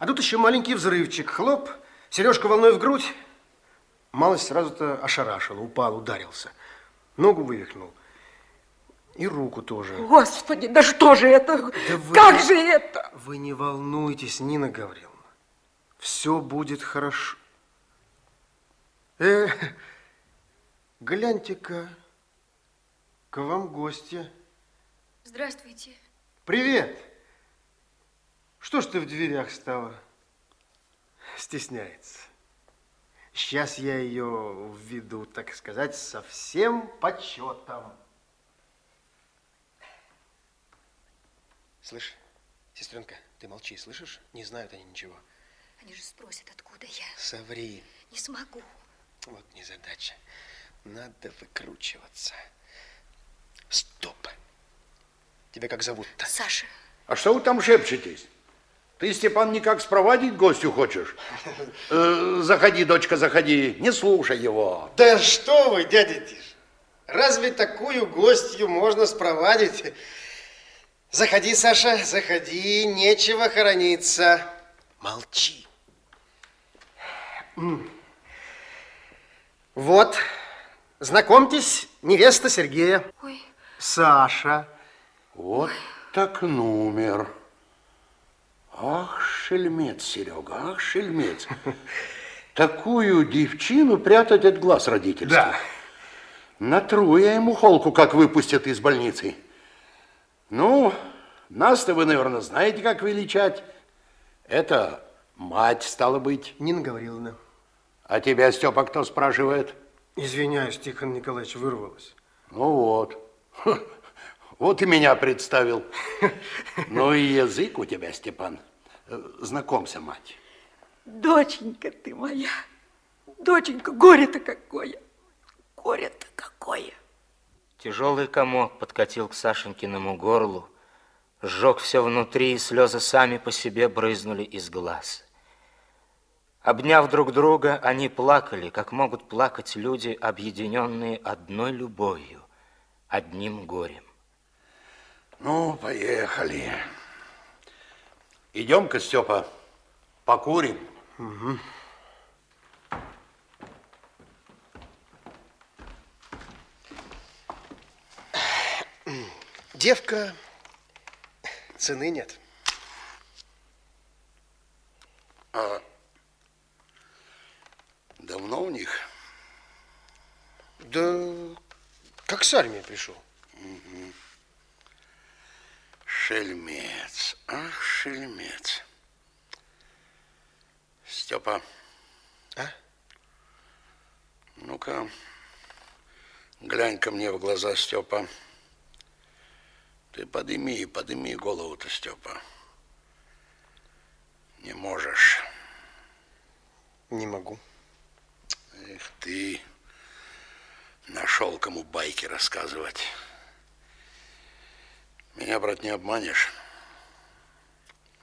А тут еще маленький взрывчик. Хлоп, Сережка волной в грудь. Малость сразу-то ошарашил, упал, ударился. Ногу вывихнул. И руку тоже. Господи, да что же это? Да вы- Как же это? Вы не волнуйтесь, Нина Гавриловна. Все будет хорошо. Э, гляньте-ка, к вам гости. Здравствуйте. Привет. Что ж ты в дверях стала? Стесняется. Сейчас я ее введу, так сказать, со всем почетом. Слышь, сестренка, ты молчи, слышишь? Не знают они ничего. Они же спросят, откуда я. Соври. Не смогу. Вот незадача. Надо выкручиваться. Стоп. Тебя как зовут-то? Саша, А что вы там шепчетесь? Ты, Степан, никак спровадить гостю хочешь? Э, заходи, дочка, заходи. Не слушай его. Да что вы, дядя Тиш, разве такую гостью можно спровадить? Заходи, Саша, заходи, нечего хорониться. Молчи. Вот, знакомьтесь, невеста Сергея. ой, Саша. Вот так номер. Ах, шельмец, Серега, ах, шельмец. Такую девчину прятать от глаз родительства. Да. Натру я ему холку, как выпустят из больницы. Ну, нас-то вы, наверное, знаете, как величать. Это мать, стала быть. Нина Гавриловна. А тебя, Степа, кто спрашивает? Извиняюсь, Тихон Николаевич, вырвалась. Ну вот. Вот и меня представил. Ну и язык у тебя, Степан. Э, Знакомься, мать. Доченька ты моя. Доченька, горе-то какое. Горе-то какое. Тяжелый комок подкатил к Сашенькиному горлу, сжег все внутри, и слезы сами по себе брызнули из глаз. Обняв друг друга, они плакали, как могут плакать люди, объединенные одной любовью, одним горем. Ну, поехали. Идем-ка, Степа, покурим. Девка, цены нет. Давно у них? Да как с армии пришел. Шельмец, ах, шельмец. Степа. А? Ну-ка, глянь ко мне в глаза, Степа. Ты подыми, подыми голову-то, Степа. Не можешь. Не могу. Эх ты, нашел кому байки рассказывать. Меня, брат, не обманешь.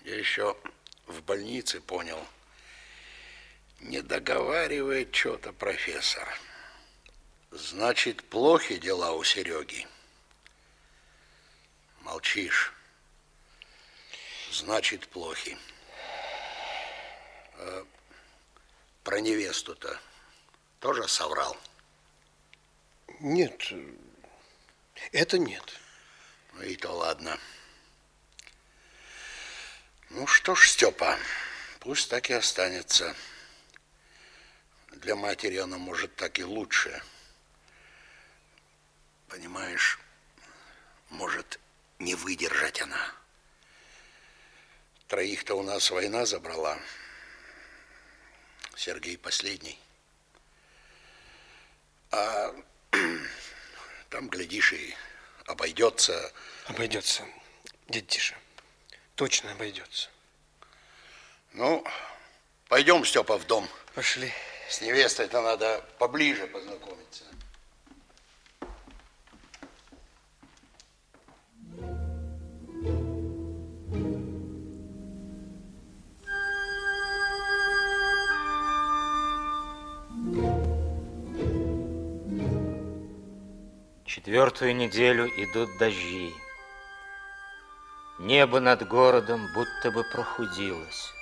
Я еще в больнице понял. Не договаривает что-то профессор. Значит, плохи дела у Сереги. Молчишь. Значит, плохи. А про невесту-то тоже соврал. Нет, это нет. Ну и то ладно. Ну что ж, Степа, пусть так и останется. Для матери она может так и лучше. Понимаешь, может не выдержать она. Троих-то у нас война забрала. Сергей последний. А там, глядишь, и обойдется. Обойдется, дядя Тиша. Точно обойдется. Ну, пойдем, Степа, в дом. Пошли. С невестой-то надо поближе познакомиться. Четвертую неделю идут дожди. Небо над городом будто бы прохудилось.